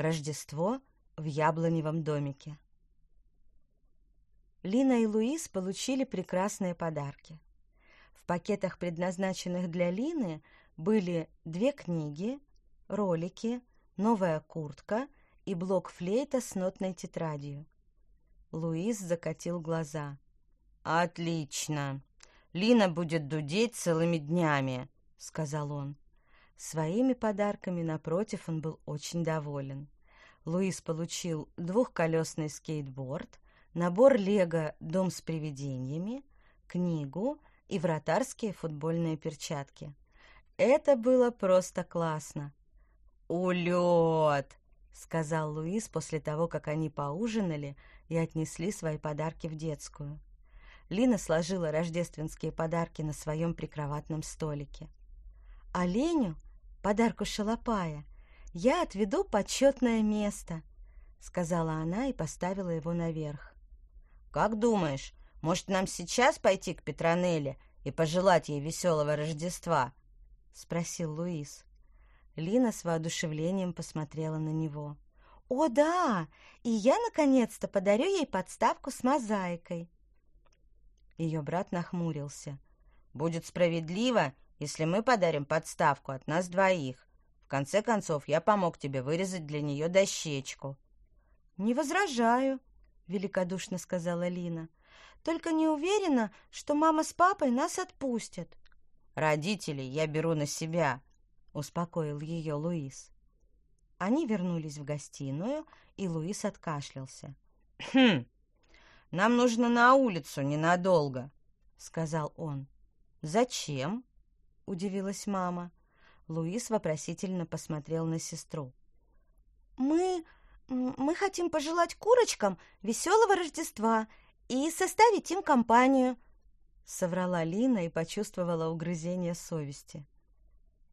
Рождество в яблоневом домике. Лина и Луис получили прекрасные подарки. В пакетах, предназначенных для Лины, были две книги, ролики, новая куртка и блок флейта с нотной тетрадью. Луис закатил глаза. «Отлично! Лина будет дудеть целыми днями», — сказал он. Своими подарками, напротив, он был очень доволен. Луис получил двухколесный скейтборд, набор лего «Дом с привидениями», книгу и вратарские футбольные перчатки. Это было просто классно. «Улет!» — сказал Луис после того, как они поужинали и отнесли свои подарки в детскую. Лина сложила рождественские подарки на своем прикроватном столике. Оленю подарку шалопая, я отведу почетное место», — сказала она и поставила его наверх. «Как думаешь, может, нам сейчас пойти к Петронелле и пожелать ей веселого Рождества?» — спросил Луис. Лина с воодушевлением посмотрела на него. «О, да! И я, наконец-то, подарю ей подставку с мозаикой!» Ее брат нахмурился. «Будет справедливо, если мы подарим подставку от нас двоих. В конце концов, я помог тебе вырезать для нее дощечку». «Не возражаю», — великодушно сказала Лина. «Только не уверена, что мама с папой нас отпустят». «Родителей я беру на себя», — успокоил ее Луис. Они вернулись в гостиную, и Луис откашлялся. «Хм, нам нужно на улицу ненадолго», — сказал он. «Зачем?» Удивилась мама. Луис вопросительно посмотрел на сестру. «Мы... мы хотим пожелать курочкам веселого Рождества и составить им компанию», — соврала Лина и почувствовала угрызение совести.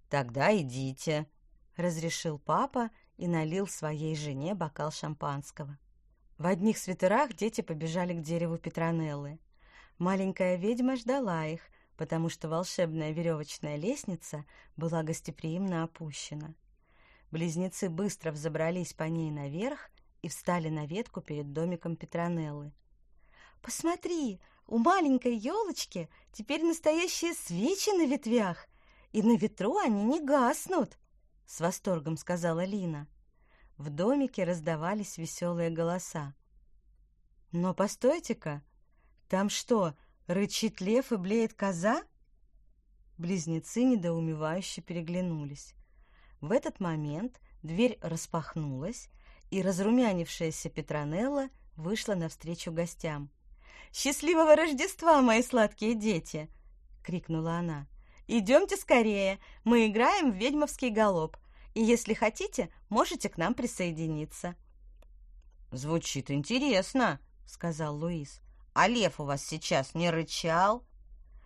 «Тогда идите», — разрешил папа и налил своей жене бокал шампанского. В одних свитерах дети побежали к дереву Петронеллы. Маленькая ведьма ждала их, потому что волшебная веревочная лестница была гостеприимно опущена. Близнецы быстро взобрались по ней наверх и встали на ветку перед домиком Петронеллы. «Посмотри, у маленькой елочки теперь настоящие свечи на ветвях, и на ветру они не гаснут!» — с восторгом сказала Лина. В домике раздавались веселые голоса. «Но постойте-ка, там что, Рычит лев и блеет коза? Близнецы недоумевающе переглянулись. В этот момент дверь распахнулась, и разрумянившаяся Петронелла вышла навстречу гостям. «Счастливого Рождества, мои сладкие дети!» — крикнула она. «Идемте скорее, мы играем в ведьмовский галоп, и если хотите, можете к нам присоединиться». «Звучит интересно», — сказал Луис. А лев у вас сейчас не рычал?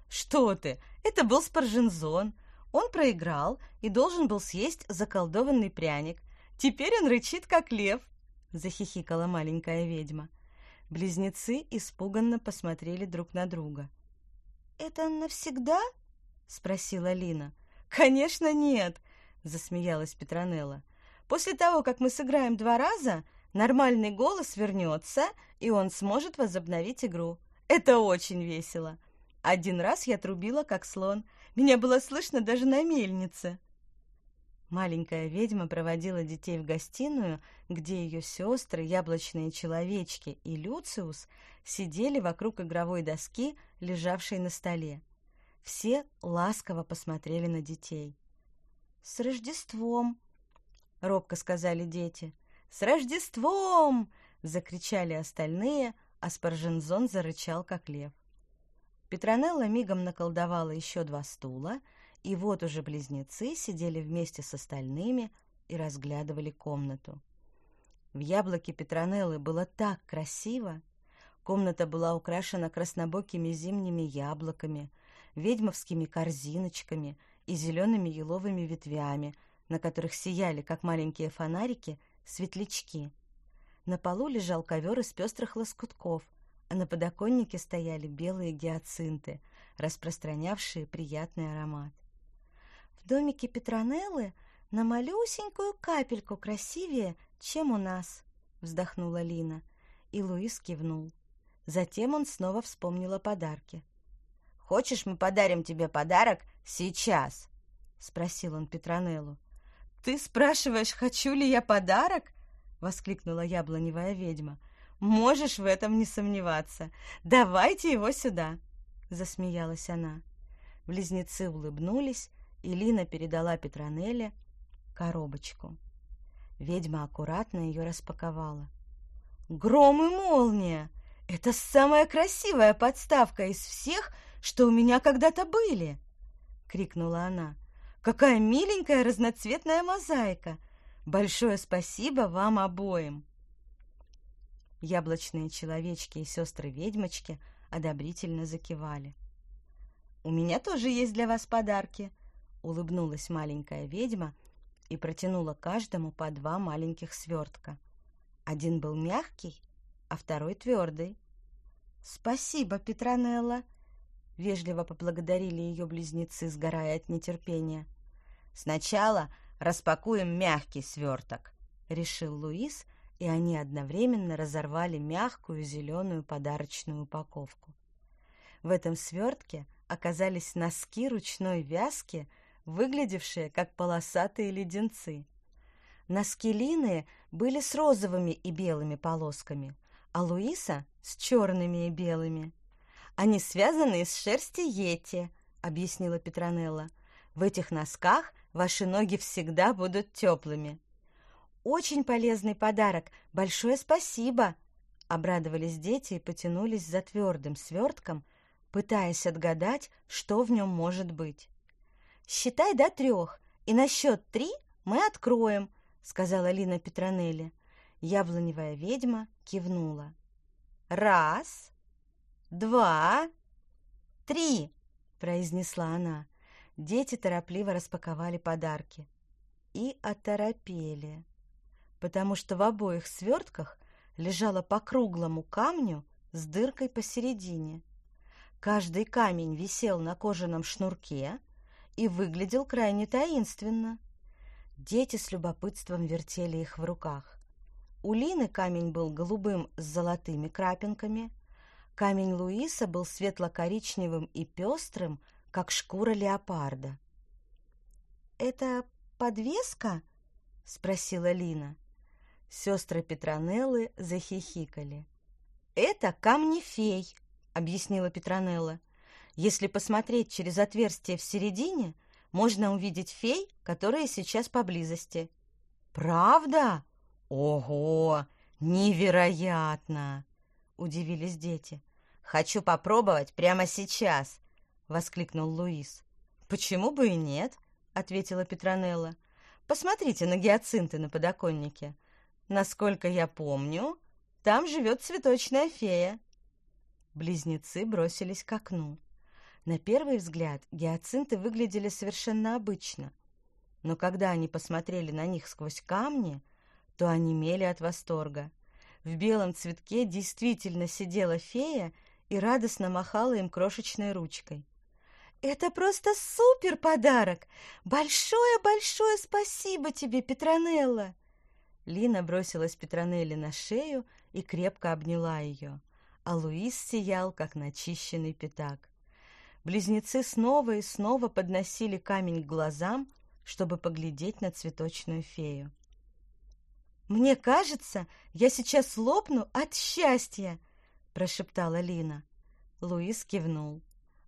Что ты? Это был Спаржензон. Он проиграл и должен был съесть заколдованный пряник. Теперь он рычит, как лев, захихикала маленькая ведьма. Близнецы испуганно посмотрели друг на друга. Это навсегда? спросила Лина. Конечно, нет, засмеялась Петронелла. После того, как мы сыграем два раза, Нормальный голос вернется, и он сможет возобновить игру. Это очень весело. Один раз я трубила, как слон. Меня было слышно даже на мельнице. Маленькая ведьма проводила детей в гостиную, где ее сестры, яблочные человечки и Люциус сидели вокруг игровой доски, лежавшей на столе. Все ласково посмотрели на детей. «С Рождеством!» — робко сказали дети. «С Рождеством!» — закричали остальные, а Спаржензон зарычал, как лев. Петронелла мигом наколдовала еще два стула, и вот уже близнецы сидели вместе с остальными и разглядывали комнату. В яблоке Петронеллы было так красиво. Комната была украшена краснобокими зимними яблоками, ведьмовскими корзиночками и зелеными еловыми ветвями, на которых сияли, как маленькие фонарики, светлячки. На полу лежал ковер из пестрых лоскутков, а на подоконнике стояли белые гиацинты, распространявшие приятный аромат. В домике Петронеллы на малюсенькую капельку красивее, чем у нас?» — вздохнула Лина, и Луис кивнул. Затем он снова вспомнил о подарке. «Хочешь, мы подарим тебе подарок сейчас?» — спросил он Петронеллу. «Ты спрашиваешь, хочу ли я подарок?» — воскликнула яблоневая ведьма. «Можешь в этом не сомневаться. Давайте его сюда!» — засмеялась она. Близнецы улыбнулись, и Лина передала Петронелле коробочку. Ведьма аккуратно ее распаковала. «Гром и молния! Это самая красивая подставка из всех, что у меня когда-то были!» — крикнула она. Какая миленькая разноцветная мозаика! Большое спасибо вам обоим!» Яблочные человечки и сестры-ведьмочки одобрительно закивали. «У меня тоже есть для вас подарки», — улыбнулась маленькая ведьма и протянула каждому по два маленьких свертка. Один был мягкий, а второй твердый. «Спасибо, Петронелла!» Вежливо поблагодарили ее близнецы, сгорая от нетерпения. «Сначала распакуем мягкий сверток», — решил Луис, и они одновременно разорвали мягкую зеленую подарочную упаковку. В этом свертке оказались носки ручной вязки, выглядевшие как полосатые леденцы. Носки Лины были с розовыми и белыми полосками, а Луиса — с черными и белыми. Они связаны из шерсти йети, объяснила Петронелла. В этих носках ваши ноги всегда будут теплыми. Очень полезный подарок. Большое спасибо. Обрадовались дети и потянулись за твердым свертком, пытаясь отгадать, что в нем может быть. «Считай до трех, и на счет три мы откроем», — сказала Лина Петронелли. Яблоневая ведьма кивнула. «Раз, два, три!» — произнесла она. Дети торопливо распаковали подарки. И оторопели, потому что в обоих свертках лежало по круглому камню с дыркой посередине. Каждый камень висел на кожаном шнурке и выглядел крайне таинственно. Дети с любопытством вертели их в руках. У Лины камень был голубым с золотыми крапинками, Камень Луиса был светло-коричневым и пестрым, как шкура леопарда. «Это подвеска?» — спросила Лина. Сестры Петронеллы захихикали. «Это камни фей», — объяснила Петронелла. «Если посмотреть через отверстие в середине, можно увидеть фей, которые сейчас поблизости». «Правда? Ого! Невероятно!» — удивились дети. «Хочу попробовать прямо сейчас!» — воскликнул Луис. «Почему бы и нет?» — ответила Петронелла. «Посмотрите на гиацинты на подоконнике. Насколько я помню, там живет цветочная фея». Близнецы бросились к окну. На первый взгляд гиацинты выглядели совершенно обычно, но когда они посмотрели на них сквозь камни, то онемели от восторга. В белом цветке действительно сидела фея и радостно махала им крошечной ручкой. «Это просто супер подарок! Большое-большое спасибо тебе, Петронелла!» Лина бросилась Петронелле на шею и крепко обняла ее, а Луис сиял, как начищенный пятак. Близнецы снова и снова подносили камень к глазам, чтобы поглядеть на цветочную фею. «Мне кажется, я сейчас лопну от счастья!» — прошептала Лина. Луис кивнул.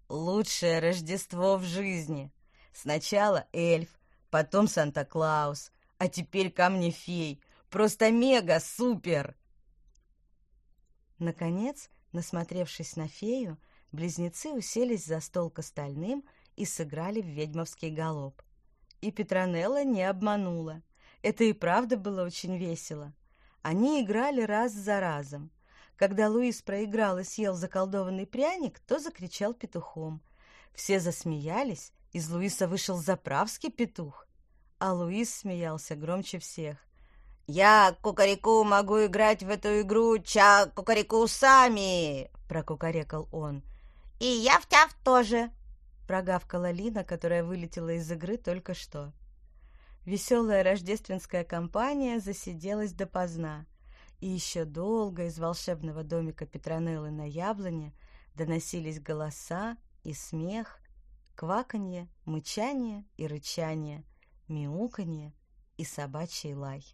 «Лучшее Рождество в жизни! Сначала эльф, потом Санта-Клаус, а теперь камни-фей! Просто мега-супер!» Наконец, насмотревшись на фею, близнецы уселись за стол к остальным и сыграли в ведьмовский галоп. И Петронелла не обманула. Это и правда было очень весело. Они играли раз за разом — когда Луис проиграл и съел заколдованный пряник, то закричал петухом. Все засмеялись, из Луиса вышел заправский петух. А Луис смеялся громче всех. «Я, кукареку, могу играть в эту игру ча-кукареку сами!» — прокукарекал он. «И я в тяв тоже!» — прогавкала Лина, которая вылетела из игры только что. Веселая рождественская компания засиделась допоздна, и еще долго из волшебного домика Петронеллы на яблоне доносились голоса и смех, кваканье, мычание и рычание, мяуканье и собачий лай.